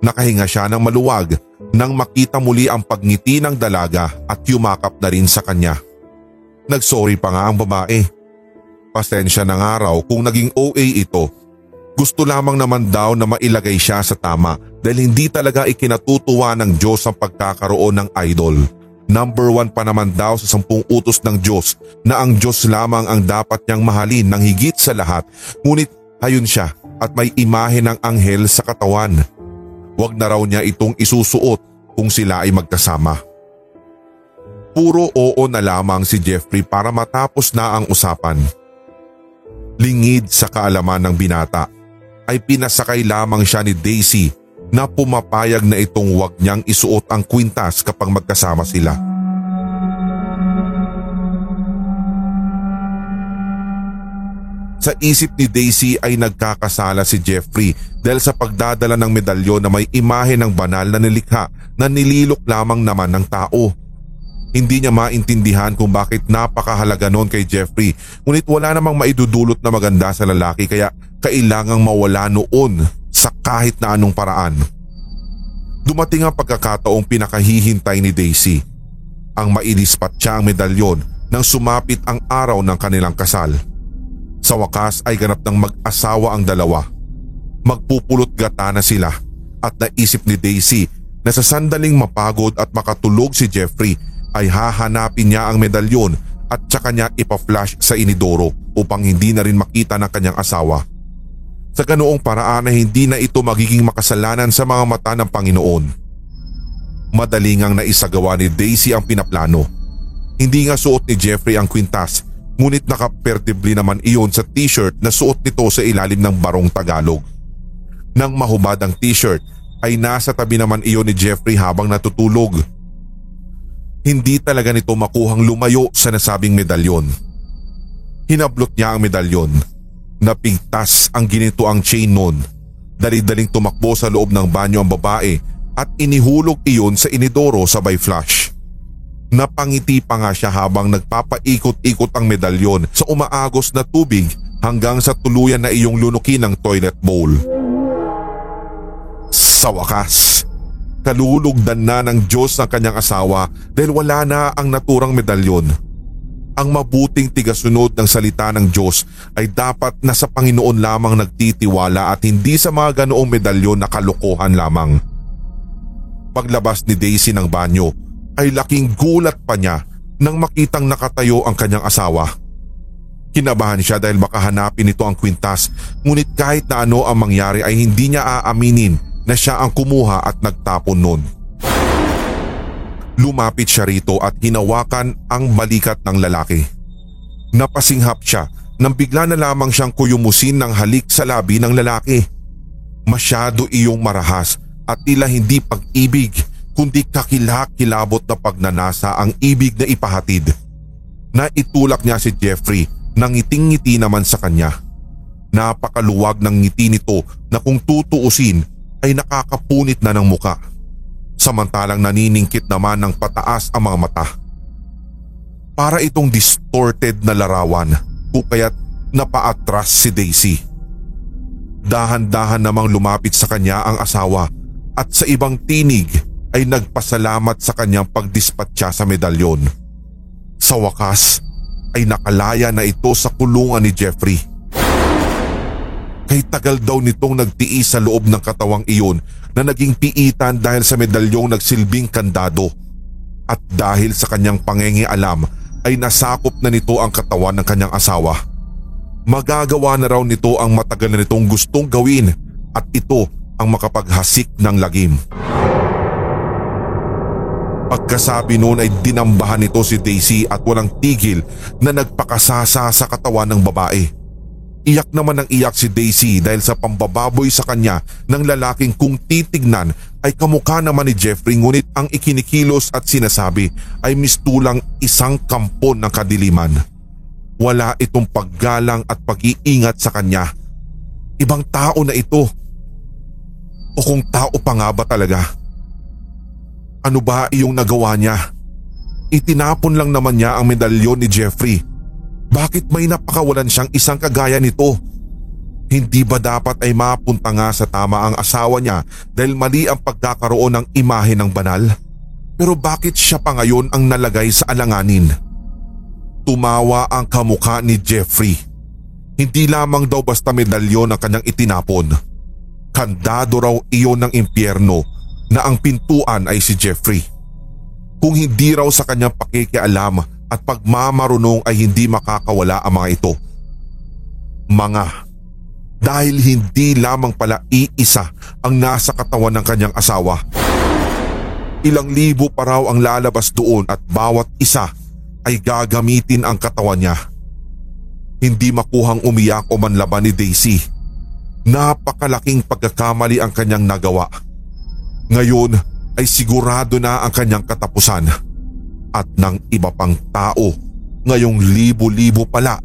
Nakahinga siya ng maluwag nang makita muli ang pagngiti ng dalaga at yumakap na rin sa kanya. Nagsorry pa nga ang babae. Pasensya ng araw kung naging OA ito gusto lamang naman daw na mailagay siya sa tama dahil hindi talaga ikinatutuwa ng Diyos ang pagkakaroon ng idol. Number one pa naman daw sa sampung utos ng Diyos na ang Diyos lamang ang dapat niyang mahalin ng higit sa lahat ngunit ayun siya at may imahe ng anghel sa katawan. Huwag na raw niya itong isusuot kung sila ay magkasama. Puro oo na lamang si Jeffrey para matapos na ang usapan. Lingid sa kaalaman ng binata ay pinasakay lamang siya ni Daisy na pumapayag na itong wag niyang isuot ang kwintas kapag magkasama sila. Sa isip ni Daisy ay nagkakasala si Jeffrey dahil sa pagdadala ng medalyon na may imahe ng banal na nilikha na nililok lamang naman ng tao. Hindi niya maintindihan kung bakit napakahalaga noon kay Jeffrey ngunit wala namang maidudulot na maganda sa lalaki kaya kailangang mawala noon sa kahit na anong paraan. Dumating ang pagkakataong pinakahihintay ni Daisy. Ang mailispat siya ang medalyon nang sumapit ang araw ng kanilang kasal. Sa wakas ay ganap ng mag-asawa ang dalawa. Magpupulot gata na sila at naisip ni Daisy na sa sandaling mapagod at makatulog si Jeffrey ay hahanapin niya ang medalyon at saka niya ipa-flash sa inidoro upang hindi na rin makita ng kanyang asawa. Sa ganoong paraan na hindi na ito magiging makasalanan sa mga mata ng Panginoon. Madaling ang naisagawa ni Daisy ang pinaplano. Hindi nga suot ni Jeffrey ang kwintas ngunit nakapertibli naman iyon sa t-shirt na suot nito sa ilalim ng barong Tagalog. Nang mahubad ang t-shirt ay nasa tabi naman iyon ni Jeffrey habang natutulog. Hindi talaga nito makuhang lumayo sa nasabing medalyon. Hinablot niya ang medalyon. Napigtas ang ginito ang chain noon. Dali-daling tumakbo sa loob ng banyo ang babae at inihulog iyon sa inidoro sabay flush. Napangiti pa nga siya habang nagpapaikot-ikot ang medalyon sa umaagos na tubig hanggang sa tuluyan na iyong lunukin ng toilet bowl. Sa wakas, kalulugdan na ng Diyos ang kanyang asawa dahil wala na ang naturang medalyon. Ang mabuting tigasunod ng salita ng Diyos ay dapat na sa Panginoon lamang nagtitiwala at hindi sa mga ganoong medalyon na kalokohan lamang. Paglabas ni Daisy ng banyo ay laking gulat pa niya nang makitang nakatayo ang kanyang asawa. Kinabahan siya dahil makahanapin nito ang kwintas ngunit kahit na ano ang mangyari ay hindi niya aaminin na siya ang kumuha at nagtapon nun. Lumapit siya rito at hinawakan ang balikat ng lalaki. Napasinghap siya nang bigla na lamang siyang kuyumusin ng halik sa labi ng lalaki. Masyado iyong marahas at tila hindi pag-ibig kundi kakilak-kilabot na pagnanasa ang ibig na ipahatid. Naitulak niya si Jeffrey nang ngiting-ngiti naman sa kanya. Napakaluwag ng ngiti nito na kung tutuusin ay nakakapunit na ng muka. Samantalang naniningkit naman ng pataas ang mga mata. Para itong distorted na larawan kung kaya't napaatras si Daisy. Dahan-dahan namang lumapit sa kanya ang asawa at sa ibang tinig ay nagpasalamat sa kanyang pagdispatcha sa medalyon. Sa wakas ay nakalaya na ito sa kulungan ni Jeffrey. Kay tagal daw nitong nagtiis sa loob ng katawang iyon na naging piitan dahil sa medalyong nagsilbing kandado. At dahil sa kanyang pangengialam ay nasakop na nito ang katawan ng kanyang asawa. Magagawa na raw nito ang matagal na nitong gustong gawin at ito ang makapaghasik ng lagim. Pagkasabi noon ay dinambahan nito si Daisy at walang tigil na nagpakasasa sa katawan ng babae. Iyak naman ang iyak si Daisy dahil sa pambababoy sa kanya ng lalaking kung titignan ay kamukha naman ni Jeffrey ngunit ang ikinikilos at sinasabi ay mistulang isang kampon ng kadiliman. Wala itong paggalang at pag-iingat sa kanya. Ibang tao na ito. O kung tao pa nga ba talaga? Ano ba iyong nagawa niya? Itinapon lang naman niya ang medalyon ni Jeffrey. Bakit may napakawalan siyang isang kagaya nito? Hindi ba dapat ay mapunta nga sa tama ang asawa niya dahil mali ang pagkakaroon ng imahe ng banal? Pero bakit siya pa ngayon ang nalagay sa alanganin? Tumawa ang kamuka ni Jeffrey. Hindi lamang daw basta medalyon ang kanyang itinapon. Kandado raw iyon ng impyerno na ang pintuan ay si Jeffrey. Kung hindi raw sa kanyang pakikialam at pagmamarunong ay hindi makakawala ang mga ito. Mga dahil hindi lamang pala iisa ang nasa katawan ng kanyang asawa. Ilang libo pa raw ang lalabas doon at bawat isa ay gagamitin ang katawan niya. Hindi makuhang umiyak o manlaban ni Daisy. Napakalaking pagkakamali ang kanyang nagawa. Ngayon ay sigurado na ang kanyang katapusan. At ng iba pang tao, ngayong libo-libo pala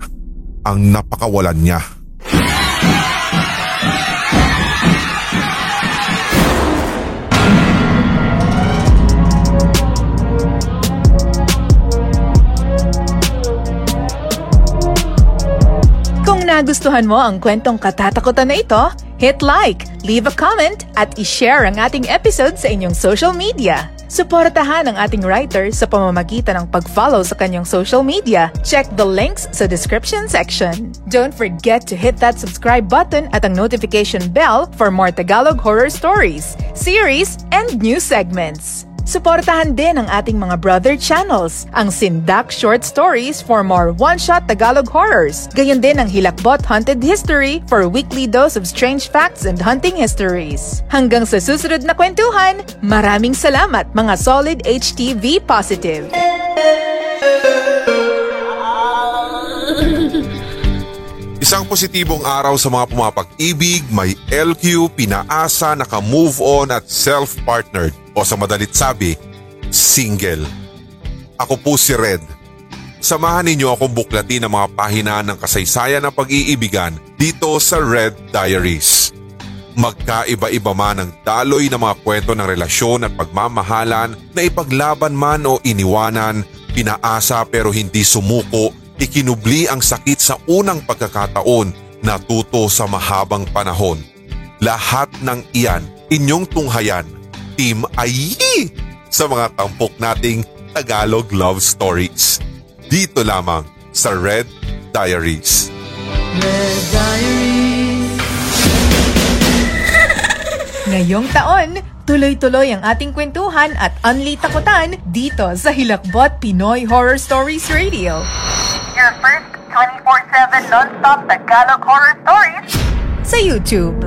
ang napakawalan niya. Kung nagustuhan mo ang kwentong katatakutan na ito, hit like, leave a comment, at ishare ang ating episode sa inyong social media. Suportahan ang ating writer sa pamamagitan ng pag-follow sa kanyang social media. Check the links sa description section. Don't forget to hit that subscribe button at ang notification bell for more Tagalog horror stories, series, and new segments. Suportahan din ang ating mga brother channels, ang Sindak Short Stories for more one-shot Tagalog horrors. Gayon din ang Hilakbot Haunted History for weekly dose of strange facts and hunting histories. Hanggang sa susunod na kwentuhan, maraming salamat mga solid HTV positive. Isang positibong araw sa mga pumapag-ibig, may LQ, pinaasa, naka-move on at self-partnered o sa madalit sabi, single. Ako po si Red. Samahan ninyo akong buklatin ang mga pahina ng kasaysayan ng pag-iibigan dito sa Red Diaries. Magkaiba-iba man ang daloy ng mga kwento ng relasyon at pagmamahalan na ipaglaban man o iniwanan, pinaasa pero hindi sumuko, ikinubli ang sakit sa unang pagkakataon, natuto sa mahabang panahon. Lahat ng iyan, inyong tunghayan, Team Ayi sa mga tampok nating Tagalog Love Stories. Dito lamang sa Red Diaries. Red Diaries. (laughs) Ngayong taon, tuloy-tuloy ang ating kwentuhan at unli takutan dito sa Hilakbot Pinoy Horror Stories Radio. Your first 24-7 non-stop Tagalog horror stories Sa YouTube.